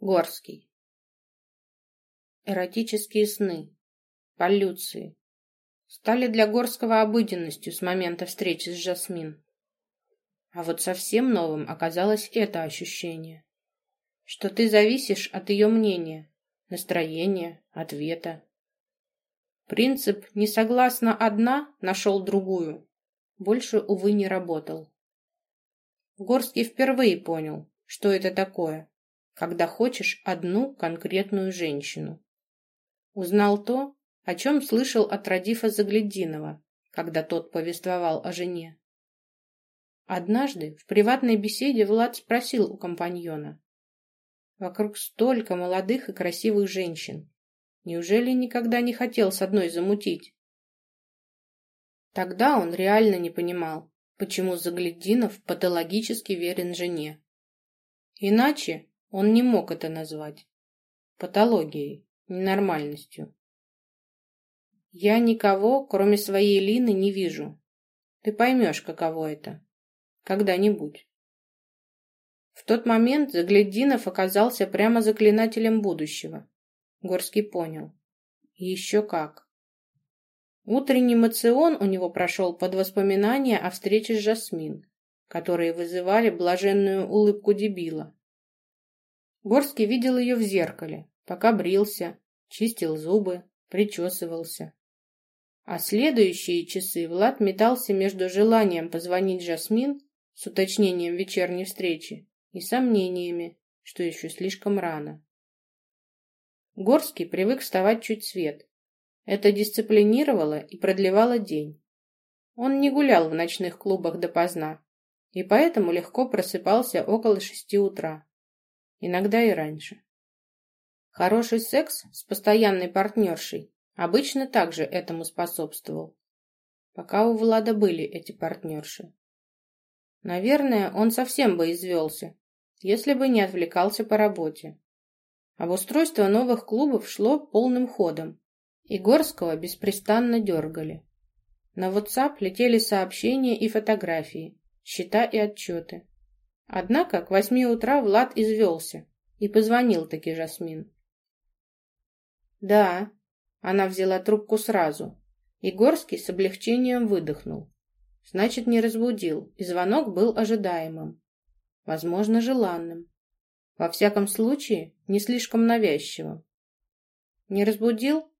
Горский. Эротические сны, полюции стали для Горского обыденностью с момента встречи с Жасмин. А вот совсем новым оказалось это ощущение, что ты зависишь от ее мнения, настроения, ответа. Принцип «не согласна одна» нашел другую. Больше, увы, не работал. Горский впервые понял, что это такое когда хочешь одну конкретную женщину. Узнал то, о чем слышал от Радифа Заглядинова, когда тот повествовал о жене. Однажды в приватной беседе Влад спросил у компаньона. Вокруг столько молодых и красивых женщин. Неужели никогда не хотел с одной замутить? Тогда он реально не понимал, почему Заглядинов патологически верен жене. Иначе он не мог это назвать. Патологией, ненормальностью. Я никого, кроме своей Лины, не вижу. Ты поймешь, каково это. Когда-нибудь. В тот момент Заглядинов оказался прямо заклинателем будущего. Горский понял. Еще как. Утренний мацион у него прошел под воспоминания о встрече с Жасмин, которые вызывали блаженную улыбку дебила. Горский видел ее в зеркале, пока брился, чистил зубы, причесывался. А следующие часы Влад метался между желанием позвонить Жасмин с уточнением вечерней встречи и сомнениями, что еще слишком рано. Горский привык вставать чуть свет. Это дисциплинировало и продлевало день. Он не гулял в ночных клубах допоздна, и поэтому легко просыпался около шести утра иногда и раньше. Хороший секс с постоянной партнершей обычно также этому способствовал. Пока у Влада были эти партнерши. Наверное, он совсем бы извелся, если бы не отвлекался по работе. Обустройство новых клубов шло полным ходом, и Горского беспрестанно дергали. На WhatsApp летели сообщения и фотографии, счета и отчеты. Однако к восьми утра Влад извелся и позвонил таки Жасмин. «Да», — она взяла трубку сразу, и Горский с облегчением выдохнул. Значит, не разбудил, и звонок был ожидаемым. Возможно, желанным. Во всяком случае, не слишком навязчивым. Не разбудил?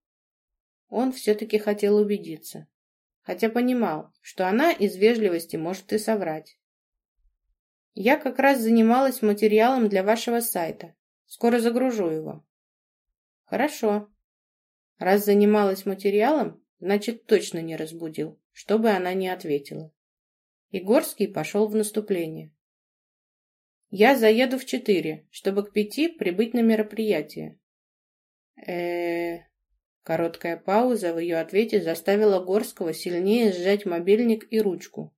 Он все-таки хотел убедиться. Хотя понимал, что она из вежливости может и соврать. Я как раз занималась материалом для вашего сайта. Скоро загружу его. Хорошо. Раз занималась материалом, значит, точно не разбудил, чтобы она не ответила. Игорский пошел в наступление. Я заеду в четыре, чтобы к пяти прибыть на мероприятие. э, -э Короткая пауза в ее ответе заставила Горского сильнее сжать мобильник и ручку.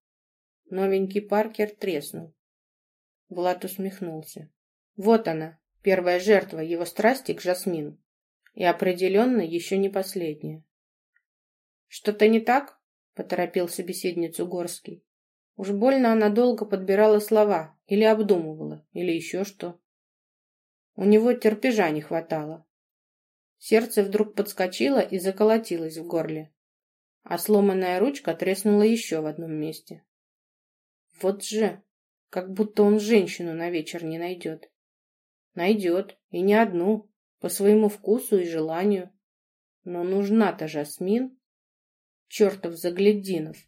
Новенький Паркер треснул. Влад усмехнулся. Вот она, первая жертва его страсти к Жасмин. И определенно еще не последняя. «Что-то не так?» — поторопил собеседницу Горский. Уж больно она долго подбирала слова, или обдумывала, или еще что. У него терпежа не хватало. Сердце вдруг подскочило и заколотилось в горле, а сломанная ручка треснула еще в одном месте. Вот же! Как будто он женщину на вечер не найдет. Найдет, и не одну, по своему вкусу и желанию. Но нужна-то Жасмин. Чертов Заглядинов.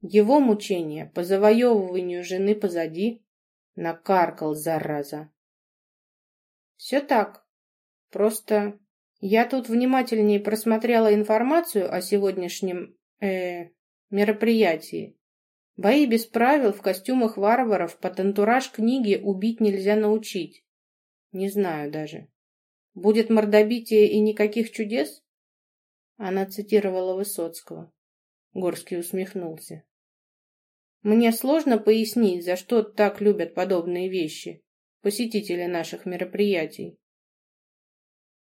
Его мучения по завоевыванию жены позади. Накаркал, зараза. Все так. Просто я тут внимательнее просмотрела информацию о сегодняшнем э, мероприятии Бои без правил в костюмах варваров под антураж книги «Убить нельзя научить». Не знаю даже. Будет мордобитие и никаких чудес? Она цитировала Высоцкого. Горский усмехнулся. Мне сложно пояснить, за что так любят подобные вещи посетители наших мероприятий.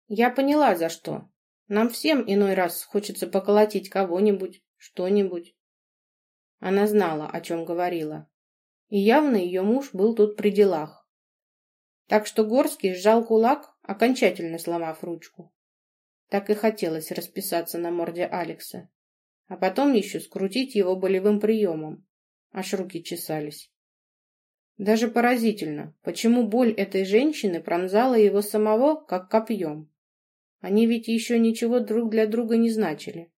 Я поняла, за что. Нам всем иной раз хочется поколотить кого-нибудь, что-нибудь. Она знала, о чем говорила. И явно ее муж был тут при делах. Так что Горский сжал кулак, окончательно сломав ручку. Так и хотелось расписаться на морде Алекса, а потом еще скрутить его болевым приемом. Аж руки чесались. Даже поразительно, почему боль этой женщины пронзала его самого, как копьем. Они ведь еще ничего друг для друга не значили.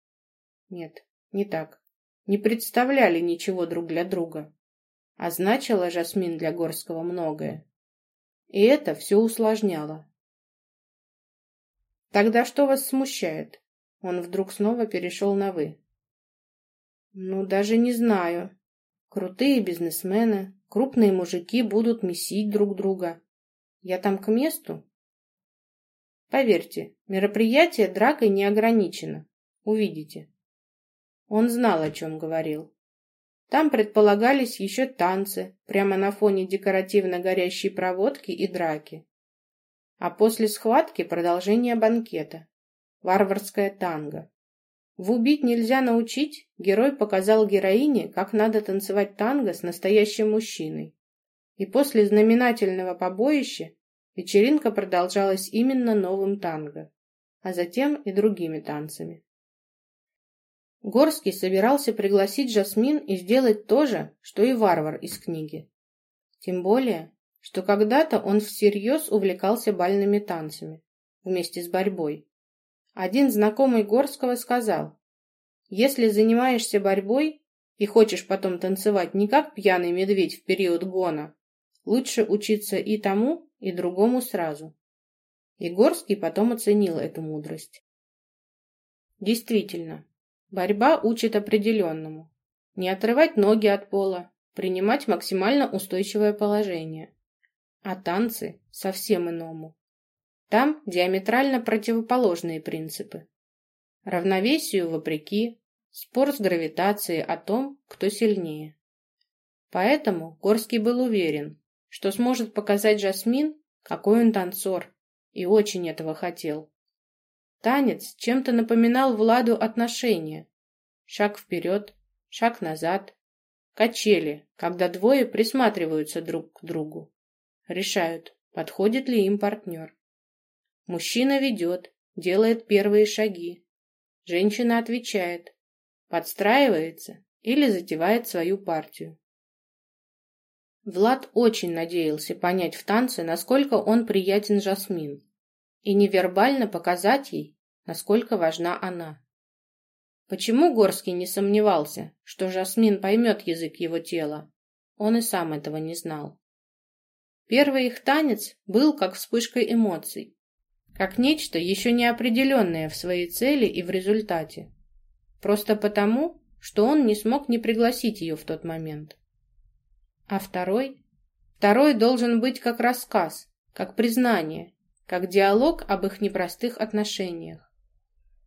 Нет, не так. Не представляли ничего друг для друга. А значила Жасмин для Горского многое. И это все усложняло. «Тогда что вас смущает?» Он вдруг снова перешел на «вы». «Ну, даже не знаю. Крутые бизнесмены, крупные мужики будут месить друг друга. Я там к месту?» Поверьте, мероприятие дракой не ограничено. Увидите. Он знал, о чем говорил. Там предполагались еще танцы, прямо на фоне декоративно горящей проводки и драки. А после схватки продолжение банкета. Варварская танго. В «Убить нельзя научить» герой показал героине, как надо танцевать танго с настоящим мужчиной. И после знаменательного побоища вечеринка продолжалась именно новым танго, а затем и другими танцами. Горский собирался пригласить Жасмин и сделать то же, что и варвар из книги. Тем более, что когда-то он всерьез увлекался бальными танцами вместе с борьбой. Один знакомый Горского сказал, «Если занимаешься борьбой и хочешь потом танцевать не как пьяный медведь в период гона, лучше учиться и тому, и другому сразу». Егорский потом оценил эту мудрость. Действительно, Борьба учит определенному. Не отрывать ноги от пола, принимать максимально устойчивое положение. А танцы совсем иному. Там диаметрально противоположные принципы. Равновесию вопреки, спор с гравитацией о том, кто сильнее. Поэтому Горский был уверен, что сможет показать Жасмин, какой он танцор, и очень этого хотел. Танец чем-то напоминал Владу отношения. Шаг вперед, шаг назад. Качели, когда двое присматриваются друг к другу. Решают, подходит ли им партнер. Мужчина ведет, делает первые шаги. Женщина отвечает, подстраивается или затевает свою партию. Влад очень надеялся понять в танце, насколько он приятен Жасмин и невербально показать ей, насколько важна она. Почему Горский не сомневался, что Жасмин поймет язык его тела? Он и сам этого не знал. Первый их танец был как вспышкой эмоций, как нечто еще неопределенное в своей цели и в результате. Просто потому, что он не смог не пригласить ее в тот момент. А второй? Второй должен быть как рассказ, как признание, как диалог об их непростых отношениях.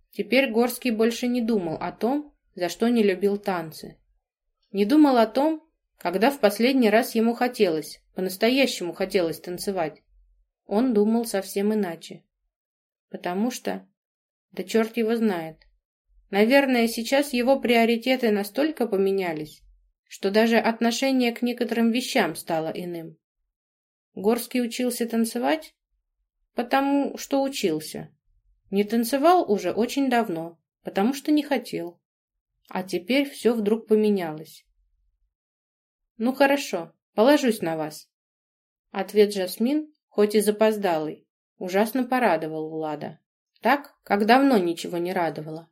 Теперь Горский больше не думал о том, за что не любил танцы. Не думал о том, когда в последний раз ему хотелось, по-настоящему хотелось танцевать. Он думал совсем иначе. Потому что... Да черт его знает. Наверное, сейчас его приоритеты настолько поменялись, что даже отношение к некоторым вещам стало иным. Горский учился танцевать, потому что учился. Не танцевал уже очень давно, потому что не хотел. А теперь все вдруг поменялось. «Ну хорошо, положусь на вас». Ответ Жасмин, хоть и запоздалый, ужасно порадовал Влада. Так, как давно ничего не радовало.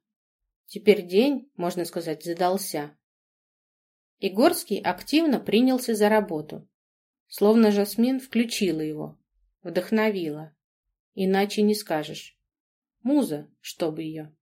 Теперь день, можно сказать, задался. Игорский активно принялся за работу. Словно Жасмин включила его, вдохновила. Иначе не скажешь. Муза, чтобы ее.